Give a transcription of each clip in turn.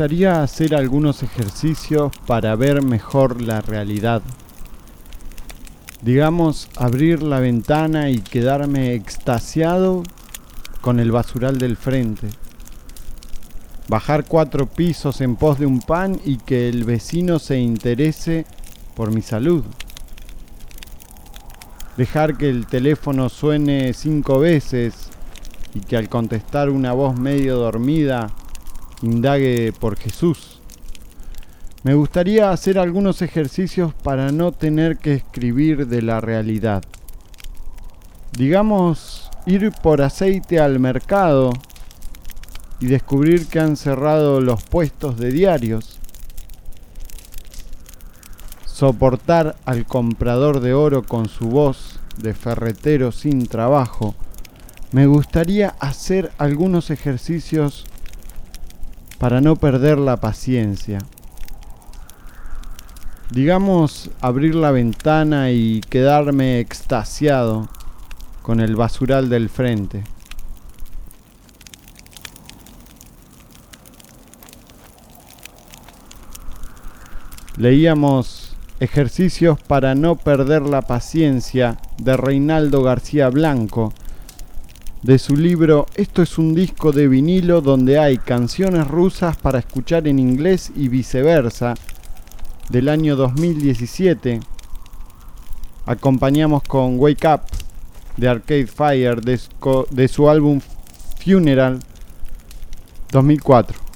gustaría hacer algunos ejercicios para ver mejor la realidad. Digamos, abrir la ventana y quedarme extasiado con el basural del frente. Bajar cuatro pisos en pos de un pan y que el vecino se interese por mi salud. Dejar que el teléfono suene cinco veces y que al contestar una voz medio dormida indague por Jesús. Me gustaría hacer algunos ejercicios para no tener que escribir de la realidad. Digamos, ir por aceite al mercado y descubrir que han cerrado los puestos de diarios. Soportar al comprador de oro con su voz de ferretero sin trabajo. Me gustaría hacer algunos ejercicios para no perder la paciencia. Digamos abrir la ventana y quedarme extasiado con el basural del frente. Leíamos Ejercicios para no perder la paciencia de Reinaldo García Blanco de su libro Esto es un disco de vinilo donde hay canciones rusas para escuchar en inglés y viceversa, del año 2017. Acompañamos con Wake Up de Arcade Fire de, su álbum Funeral 2004.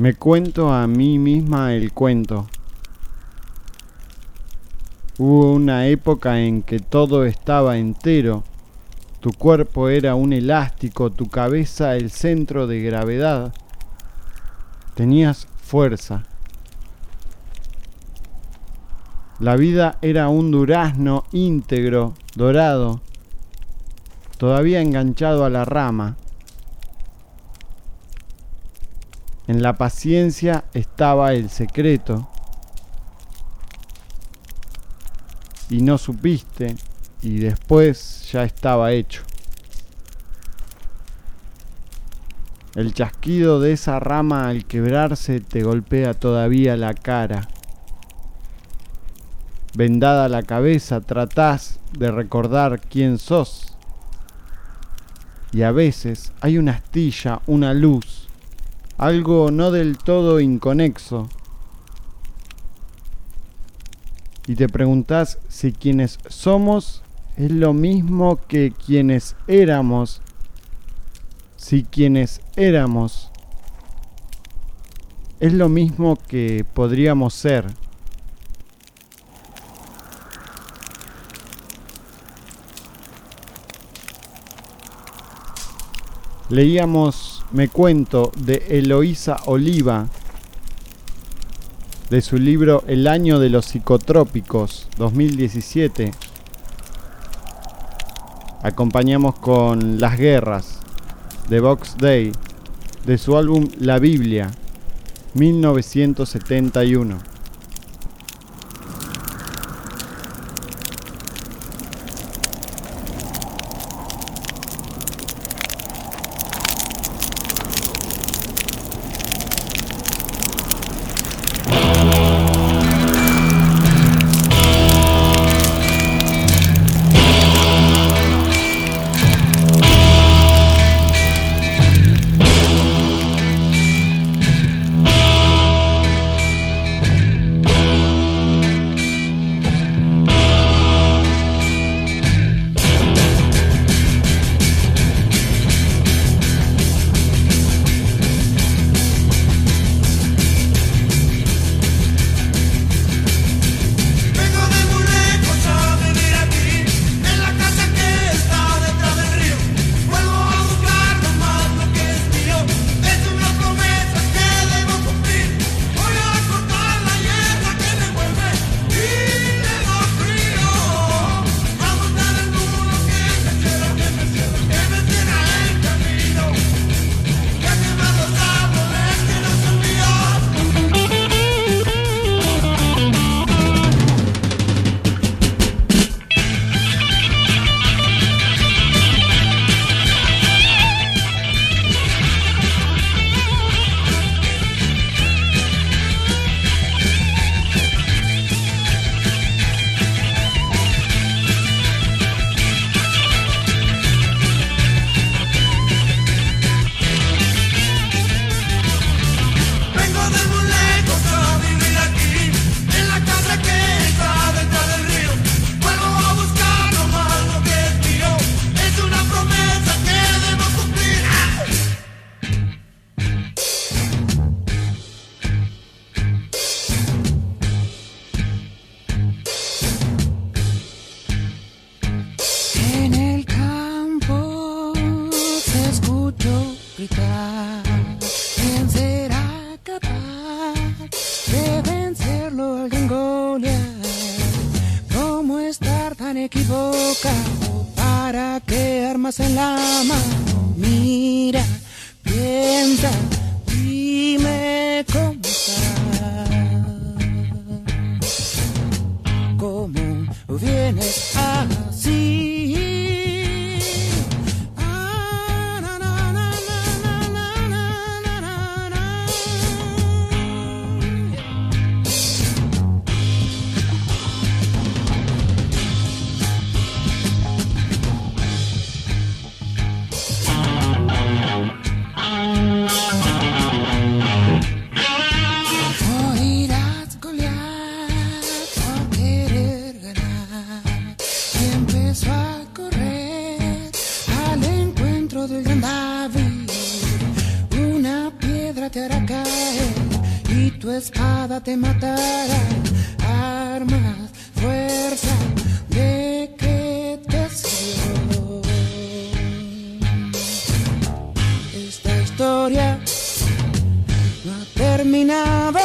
Me cuento a mí misma el cuento. Hubo una época en que todo estaba entero. Tu cuerpo era un elástico, tu cabeza el centro de gravedad. Tenías fuerza. La vida era un durazno íntegro, dorado, todavía enganchado a la rama. En la paciencia estaba el secreto. Y no supiste y después ya estaba hecho. El chasquido de esa rama al quebrarse te golpea todavía la cara. Vendada la cabeza tratás de recordar quién sos. Y a veces hay una astilla, una luz, algo no del todo inconexo. Y te preguntas si quienes somos es lo mismo que quienes éramos. Si quienes éramos es lo mismo que podríamos ser. Leíamos me cuento de Eloísa Oliva, de su libro El año de los psicotrópicos 2017. Acompañamos con Las guerras de Box Day, de su álbum La Biblia 1971. Espada te matara, armas, fuerza, ¿de qué te sirvió? Esta historia no ha terminado,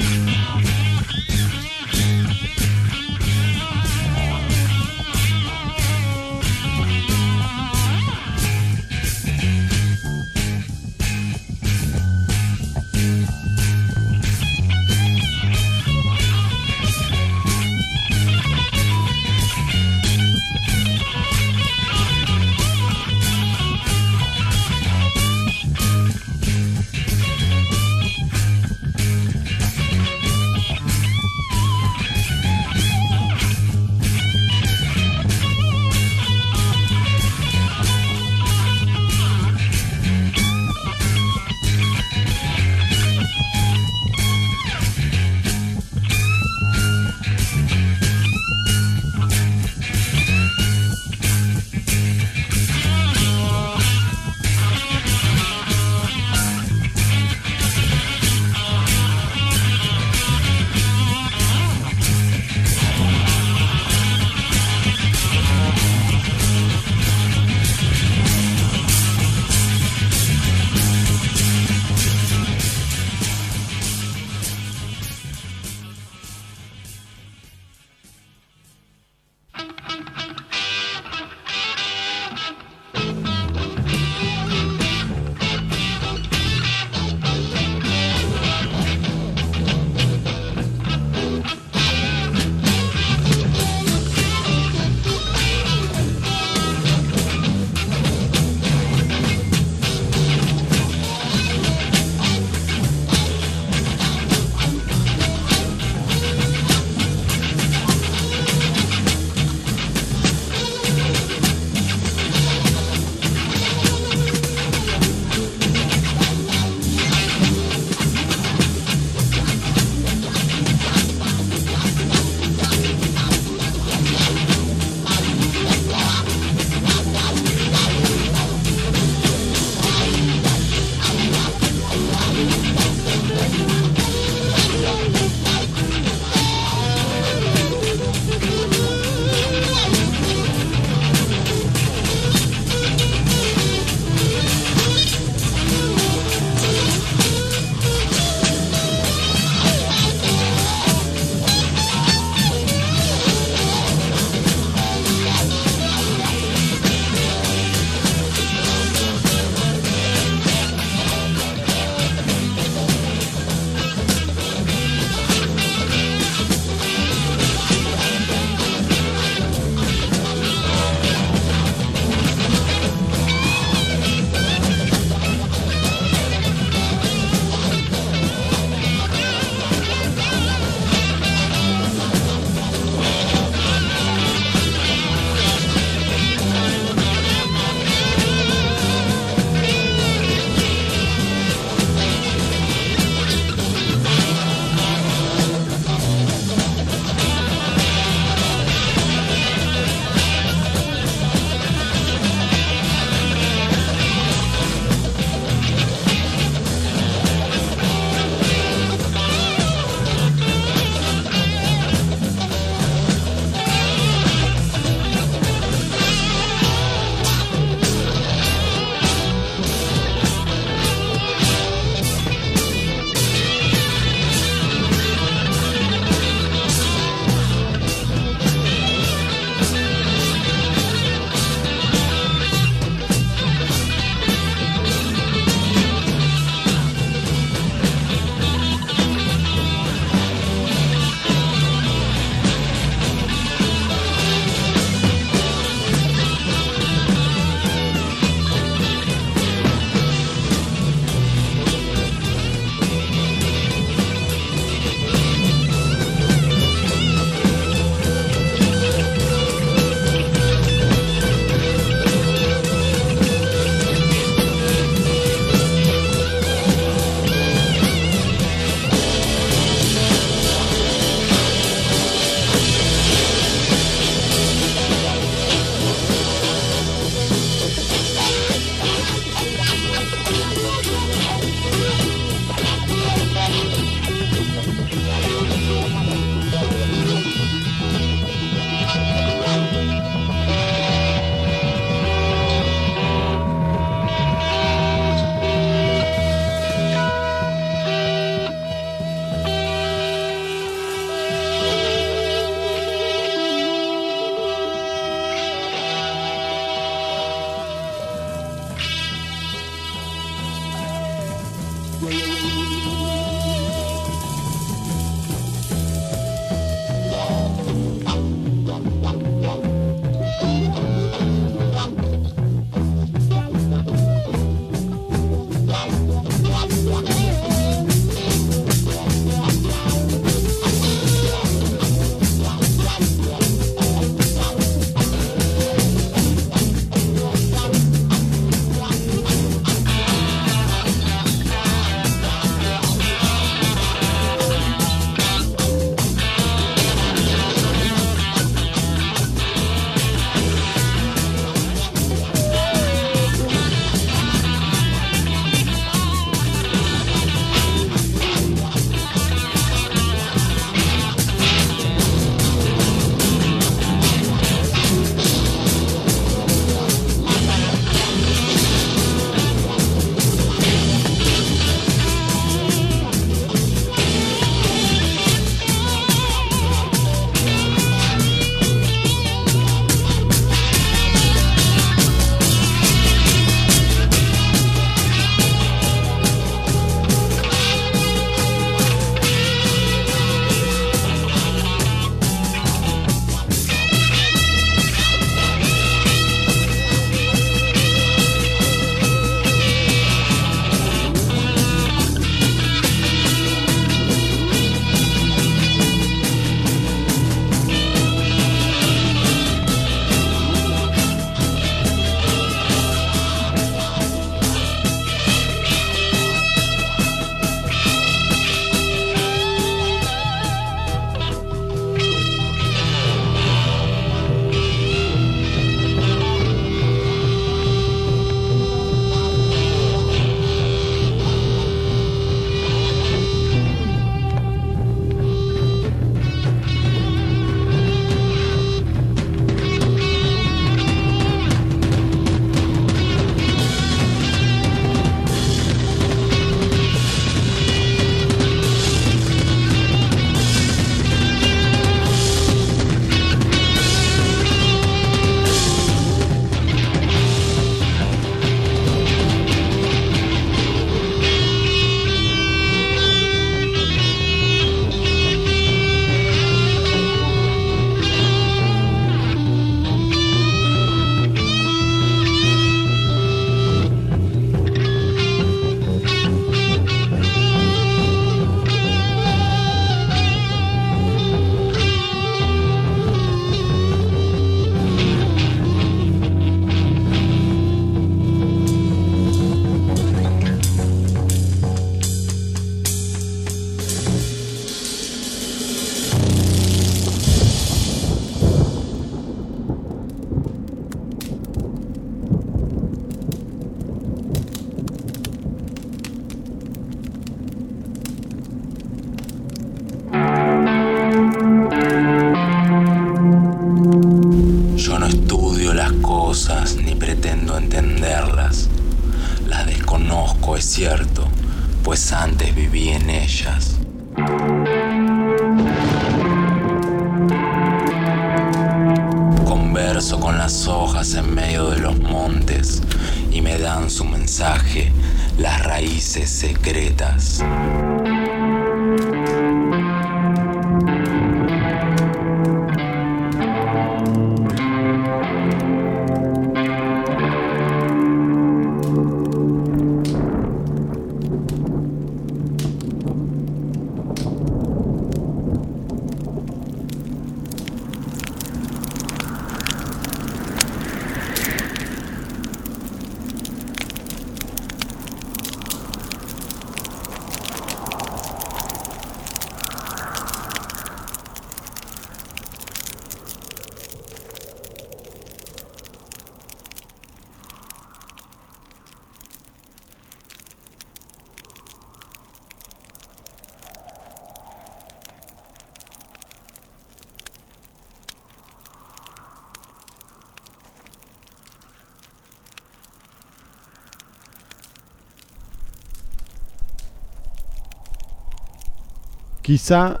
Quizá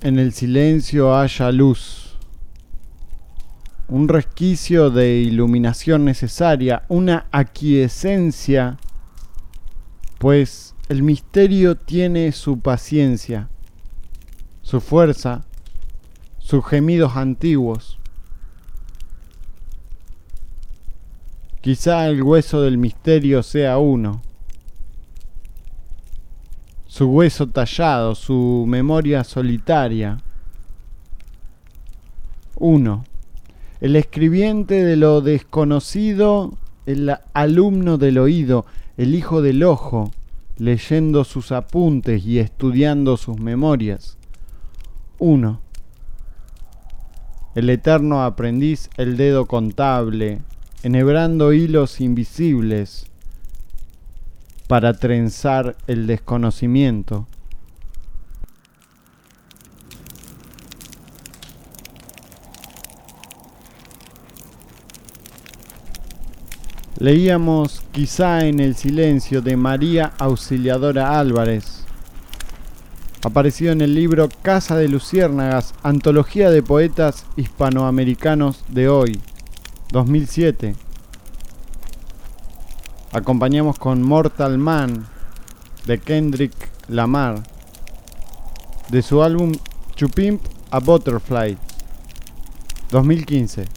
en el silencio haya luz, un resquicio de iluminación necesaria, una aquiescencia, pues el misterio tiene su paciencia, su fuerza, sus gemidos antiguos. Quizá el hueso del misterio sea uno su hueso tallado, su memoria solitaria. 1. El escribiente de lo desconocido, el alumno del oído, el hijo del ojo, leyendo sus apuntes y estudiando sus memorias. 1. El eterno aprendiz, el dedo contable, enhebrando hilos invisibles, para trenzar el desconocimiento. Leíamos quizá en el silencio de María Auxiliadora Álvarez, aparecido en el libro Casa de Luciérnagas, Antología de Poetas Hispanoamericanos de hoy, 2007. Acompañamos con Mortal Man de Kendrick Lamar de su álbum Chupimp a Butterfly 2015.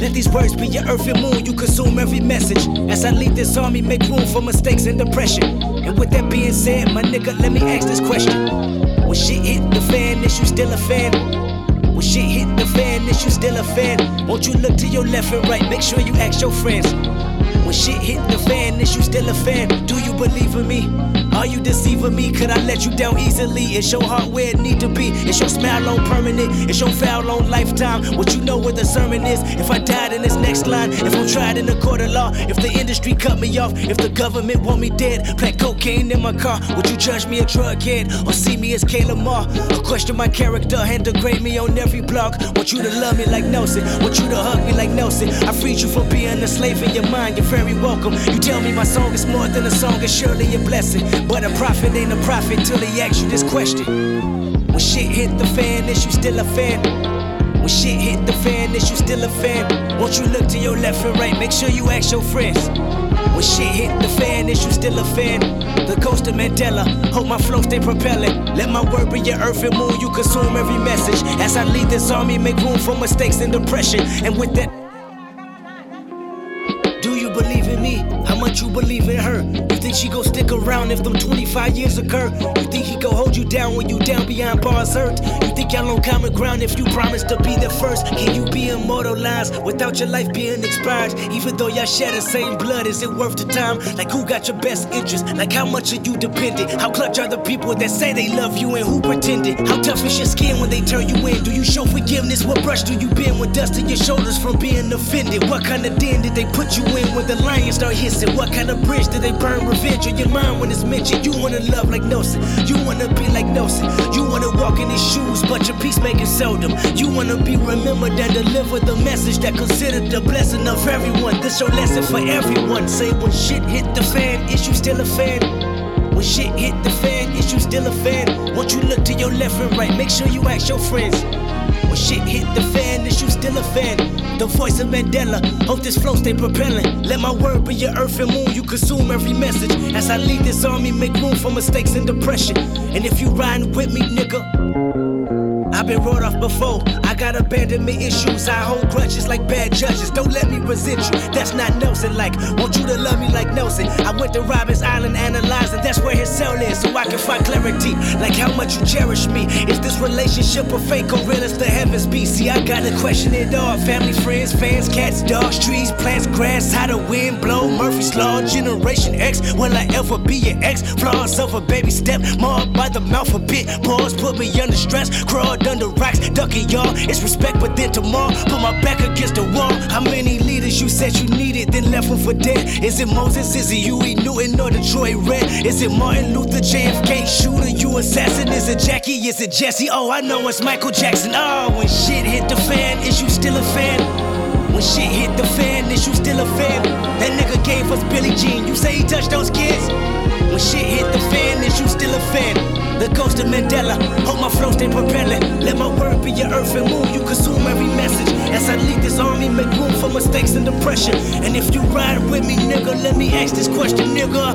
Let these words be your earth and moon, you consume every message. As I leave this army, make room for mistakes and depression. And with that being said, my nigga, let me ask this question. When shit hit the fan, is you still a fan? When shit hit the fan, is you still a fan? Won't you look to your left and right? Make sure you ask your friends. When shit hit the fan, is you still a fan? Do you believe in me? Are you deceiving me? Could I let you down easily? Is your heart where it need to be? Is your smile on permanent? Is your foul on lifetime? What you know where the sermon is? If I died in this next line, if I'm tried in the court of law, if the industry cut me off, if the government want me dead, plant cocaine in my car, would you judge me a drug head or see me as Kayla Moore? Or question my character and degrade me on every block? Want you to love me like Nelson? Want you to hug me like Nelson? I freed you from being a slave in your mind you're very welcome. You tell me my song is more than a song, it's surely a blessing. But a prophet ain't a prophet till he asks you this question. When shit hit the fan, is you still a fan? When shit hit the fan, is you still a fan? Won't you look to your left and right? Make sure you ask your friends. When shit hit the fan, is you still a fan? The coast of Mandela, hope my flow stay propelling. Let my word be your earth and moon, you consume every message. As I lead this army, make room for mistakes and depression. And with that, me? You believe in her? You think she gon' stick around if them 25 years occur? You think he gon' hold you down when you down behind bars hurt? You think y'all on common ground if you promise to be the first? Can you be immortalized without your life being expired? Even though y'all share the same blood, is it worth the time? Like who got your best interest? Like how much are you dependent? How clutch are the people that say they love you and who pretended? How tough is your skin when they turn you in? Do you show forgiveness? What brush do you bend with dust in your shoulders from being offended? What kind of den did they put you in when the lions start hissing? What kind of bridge did they burn revenge on your mind when it's mentioned? You wanna love like Nelson, you wanna be like Nelson, you wanna walk in his shoes, but your peacemaking seldom. You wanna be remembered and deliver the message that considered the blessing of everyone. This your lesson for everyone. Say when shit hit the fan, is you still a fan? When shit hit the fan, is you still a fan? Won't you look to your left and right? Make sure you ask your friends. When shit hit the fan, is you still a fan? The voice of Mandela, hope this flow stay propelling. Let my word be your earth and moon, you consume every message. As I lead this army, make room for mistakes and depression. And if you riding with me, nigga, I've been wrote off before. Got abandonment issues. I hold grudges like bad judges. Don't let me resent you. That's not Nelson like. Want you to love me like Nelson. I went to Robben Island analyzing. That's where his cell is, so I can find clarity. Like how much you cherish me. Is this relationship a fake or real as the heavens be? See, I gotta question it all. Family, friends, fans, cats, dogs, trees, plants, grass. How the wind blow. Murphy's Law, Generation X. Will I ever be your ex? Flaws of a baby step. Marred by the mouth a bit. Pause, put me under stress. Crawled under rocks, ducking y'all. It's respect, but then tomorrow, put my back against the wall. How many leaders you said you needed, then left them for dead? Is it Moses? Is it Huey Newton or Detroit Red? Is it Martin Luther, JFK shooter, you assassin? Is it Jackie? Is it Jesse? Oh, I know it's Michael Jackson. Oh, when shit hit the fan, is you still a fan? When shit hit the fan, is you still a fan? That nigga gave us Billie Jean. You say he touched those kids? When shit hit the fan, is you still a fan? The ghost of Mandela, hope my flow stay propelling. Let my word be your earth and moon, you consume every message. As I lead this army, make room for mistakes and depression. And if you ride with me, nigga, let me ask this question, nigga.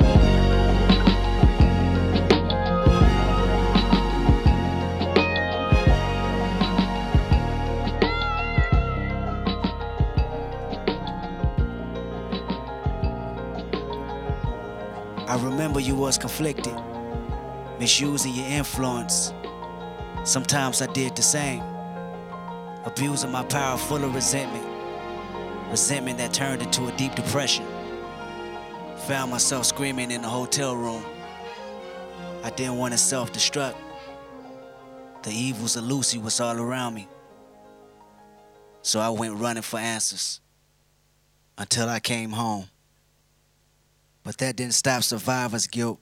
I remember you was conflicted, misusing your influence. Sometimes I did the same, abusing my power full of resentment. Resentment that turned into a deep depression. Found myself screaming in the hotel room. I didn't want to self destruct. The evils of Lucy was all around me. So I went running for answers until I came home. But that didn't stop survivor's guilt.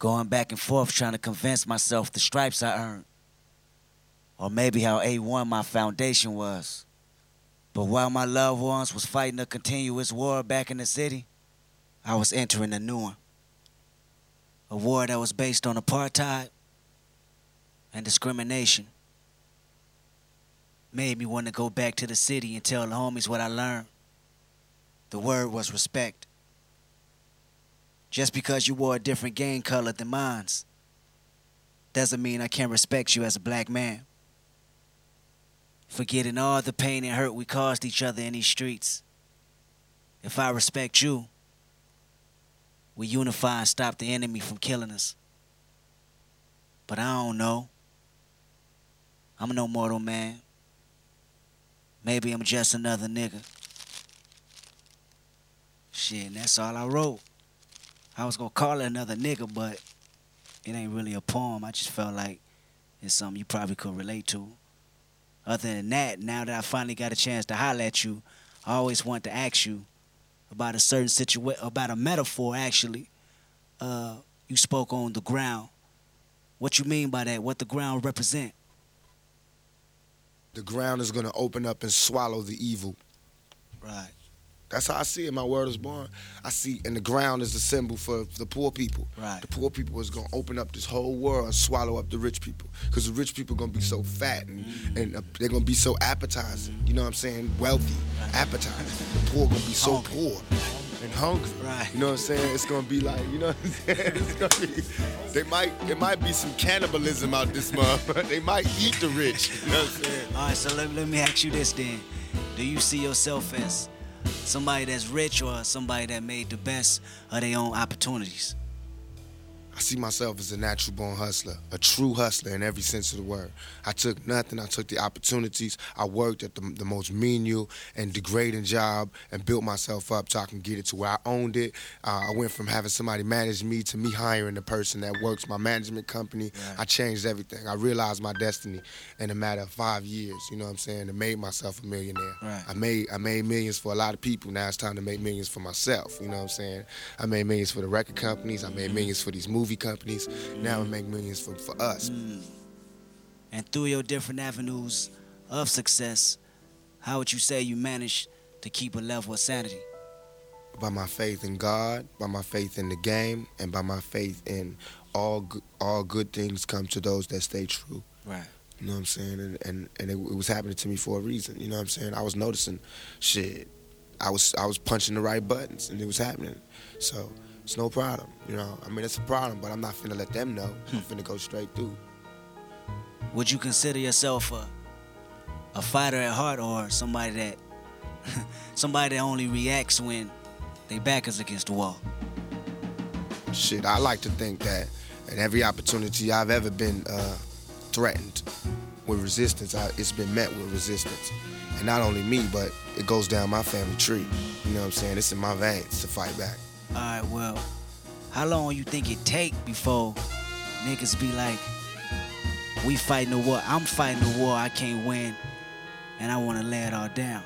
Going back and forth trying to convince myself the stripes I earned. Or maybe how A1 my foundation was. But while my loved ones was fighting a continuous war back in the city, I was entering a new one. A war that was based on apartheid and discrimination. Made me want to go back to the city and tell the homies what I learned. The word was respect. Just because you wore a different gang color than mine's doesn't mean I can't respect you as a black man. Forgetting all the pain and hurt we caused each other in these streets. If I respect you, we unify and stop the enemy from killing us. But I don't know. I'm no mortal man. Maybe I'm just another nigga. Shit, and that's all I wrote. I was gonna call it another nigga, but it ain't really a poem. I just felt like it's something you probably could relate to. Other than that, now that I finally got a chance to holler at you, I always want to ask you about a certain situation, about a metaphor actually. Uh, you spoke on the ground. What you mean by that? What the ground represent? The ground is going to open up and swallow the evil. Right. That's how I see it. My world is born. I see, and the ground is the symbol for the poor people. Right. The poor people is gonna open up this whole world and swallow up the rich people, because the rich people gonna be so fat and, and uh, they're gonna be so appetizing. You know what I'm saying? Wealthy, appetizing. The poor gonna be so Hungry. poor and hungry. Right. You know what I'm saying? It's gonna be like, you know what I'm saying? It's gonna be. They might, there might be some cannibalism out this month. they might eat the rich. You know what I'm saying? All right, so let, let me ask you this then. Do you see yourself as somebody that's rich or somebody that made the best of their own opportunities? I see myself as a natural born hustler, a true hustler in every sense of the word. I took nothing, I took the opportunities. I worked at the, the most menial and degrading job and built myself up so I can get it to where I owned it. Uh, I went from having somebody manage me to me hiring the person that works my management company. I changed everything. I realized my destiny in a matter of five years, you know what I'm saying, and made myself a millionaire. Right. I made I made millions for a lot of people. Now it's time to make millions for myself. You know what I'm saying? I made millions for the record companies. I made millions for these movie companies. Now I make millions for, for us. Mm. And through your different avenues of success, how would you say you managed to keep a level of sanity? By my faith in God, by my faith in the game, and by my faith in all good, all good things come to those that stay true. Right. You know what I'm saying? And and, and it, it was happening to me for a reason. You know what I'm saying? I was noticing shit. I was I was punching the right buttons and it was happening. So it's no problem. You know, I mean it's a problem, but I'm not finna let them know. I'm finna go straight through. Would you consider yourself a a fighter at heart or somebody that somebody that only reacts when they back is against the wall? Shit, I like to think that at every opportunity I've ever been uh, threatened with resistance, I, it's been met with resistance. And not only me, but it goes down my family tree. You know what I'm saying? It's in my veins to fight back. All right, well, how long you think it take before niggas be like, we fighting the war, I'm fighting the war, I can't win, and I want to lay it all down.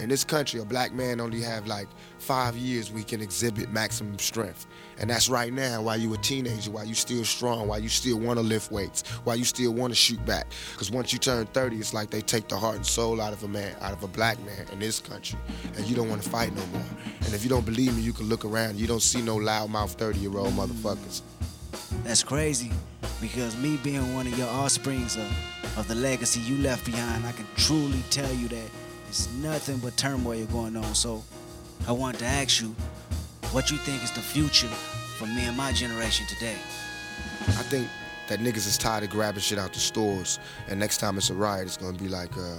In this country, a black man only have like five years we can exhibit maximum strength. And that's right now while you a teenager, while you still strong, while you still want to lift weights, while you still want to shoot back. Because once you turn 30, it's like they take the heart and soul out of a man, out of a black man in this country. And you don't want to fight no more. And if you don't believe me, you can look around. You don't see no loudmouth 30-year-old motherfuckers. That's crazy because me being one of your offsprings of, of the legacy you left behind, I can truly tell you that it's nothing but turmoil going on. So I wanted to ask you what you think is the future for me and my generation today. I think that niggas is tired of grabbing shit out the stores, and next time it's a riot, it's gonna be like uh,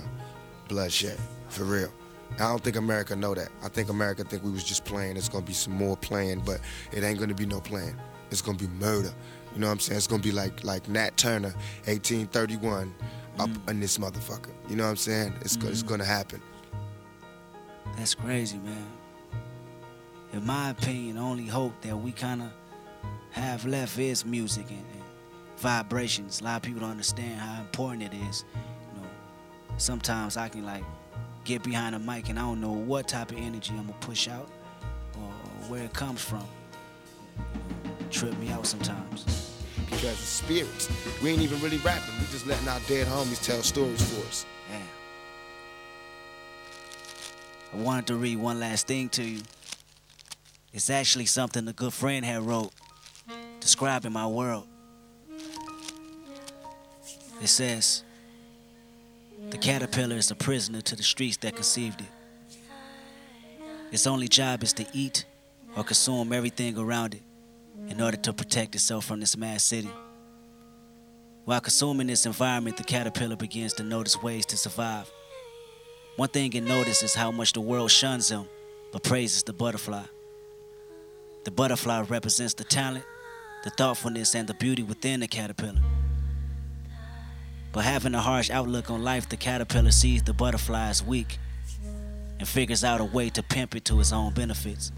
bloodshed, for real. I don't think America know that. I think America think we was just playing. It's gonna be some more playing, but it ain't gonna be no playing. It's gonna be murder. You know what I'm saying? It's gonna be like like Nat Turner, 1831, up mm. in this motherfucker. You know what I'm saying? It's go- it's mm-hmm. gonna happen. That's crazy, man. In my opinion, only hope that we kind of have left is music and, and vibrations. A lot of people don't understand how important it is. You know, sometimes I can like get behind a mic and I don't know what type of energy I'm gonna push out or where it comes from. Trip me out sometimes. Because it's spirits. We ain't even really rapping. We just letting our dead homies tell stories for us. Damn. I wanted to read one last thing to you. It's actually something a good friend had wrote describing my world. It says, The caterpillar is a prisoner to the streets that conceived it. Its only job is to eat or consume everything around it in order to protect itself from this mad city. While consuming this environment, the caterpillar begins to notice ways to survive. One thing it notices is how much the world shuns him, but praises the butterfly. The butterfly represents the talent, the thoughtfulness, and the beauty within the caterpillar. But having a harsh outlook on life, the caterpillar sees the butterfly as weak and figures out a way to pimp it to his own benefits.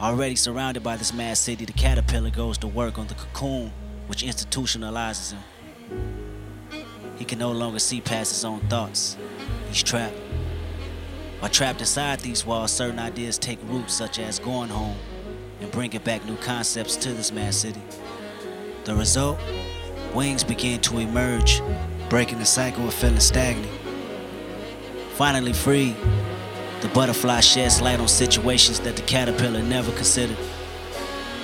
Already surrounded by this mad city, the caterpillar goes to work on the cocoon, which institutionalizes him. He can no longer see past his own thoughts. He's trapped. While trapped inside these walls, certain ideas take root, such as going home and bringing back new concepts to this mad city. The result? Wings begin to emerge, breaking the cycle of feeling stagnant. Finally free, The butterfly sheds light on situations that the caterpillar never considered,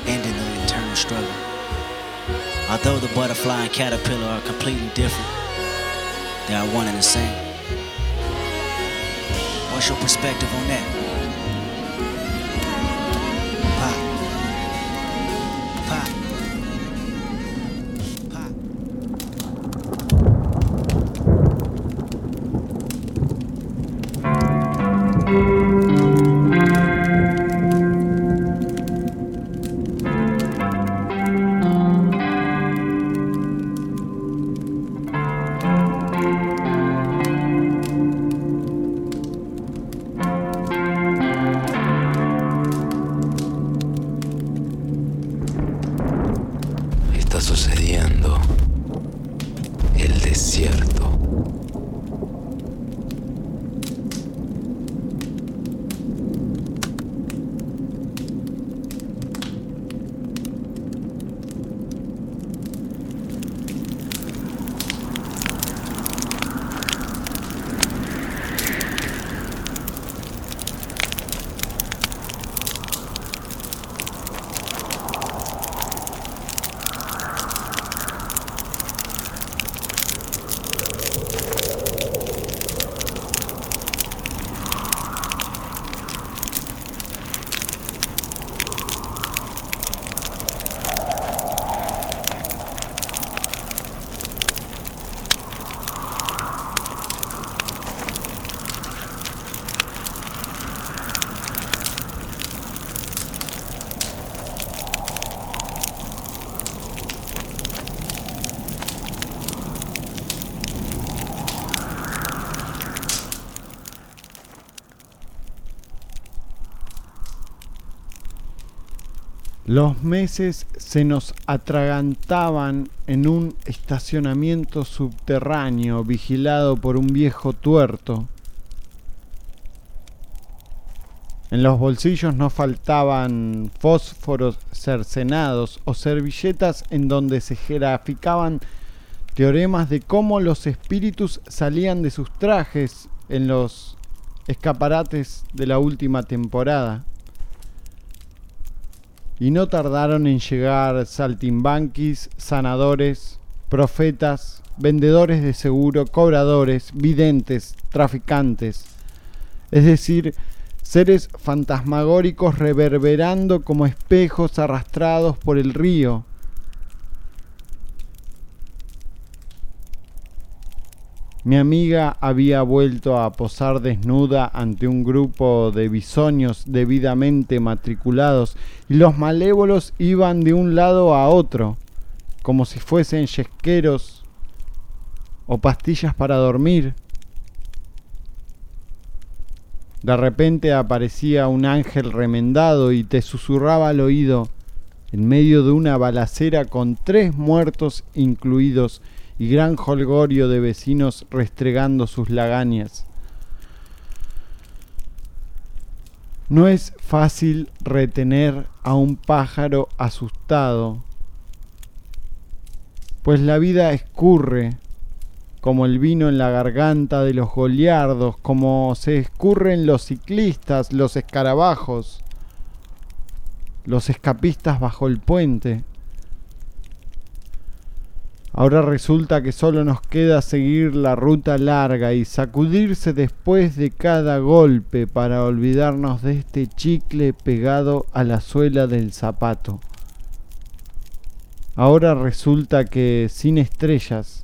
ending the internal struggle. Although the butterfly and caterpillar are completely different, they are one and the same. What's your perspective on that? Los meses se nos atragantaban en un estacionamiento subterráneo vigilado por un viejo tuerto. En los bolsillos no faltaban fósforos cercenados o servilletas en donde se graficaban teoremas de cómo los espíritus salían de sus trajes en los escaparates de la última temporada. Y no tardaron en llegar saltimbanquis, sanadores, profetas, vendedores de seguro, cobradores, videntes, traficantes. Es decir, seres fantasmagóricos reverberando como espejos arrastrados por el río. Mi amiga había vuelto a posar desnuda ante un grupo de bisoños debidamente matriculados y los malévolos iban de un lado a otro, como si fuesen yesqueros o pastillas para dormir. De repente aparecía un ángel remendado y te susurraba al oído, en medio de una balacera con tres muertos incluidos, y gran jolgorio de vecinos restregando sus lagañas. No es fácil retener a un pájaro asustado, pues la vida escurre como el vino en la garganta de los goliardos, como se escurren los ciclistas, los escarabajos, los escapistas bajo el puente. Ahora resulta que solo nos queda seguir la ruta larga y sacudirse después de cada golpe para olvidarnos de este chicle pegado a la suela del zapato. Ahora resulta que sin estrellas,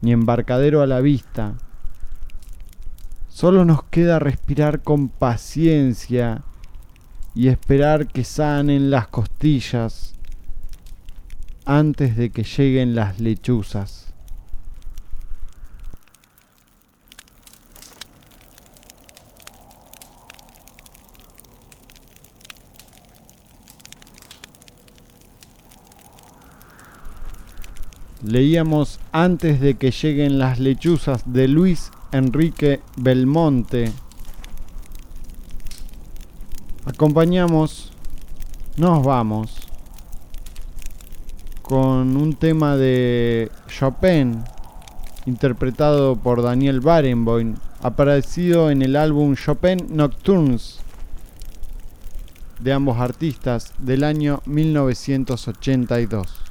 ni embarcadero a la vista, solo nos queda respirar con paciencia y esperar que sanen las costillas antes de que lleguen las lechuzas. Leíamos antes de que lleguen las lechuzas de Luis Enrique Belmonte. Acompañamos, nos vamos con un tema de Chopin interpretado por Daniel Barenboim aparecido en el álbum Chopin Nocturnes de ambos artistas del año 1982.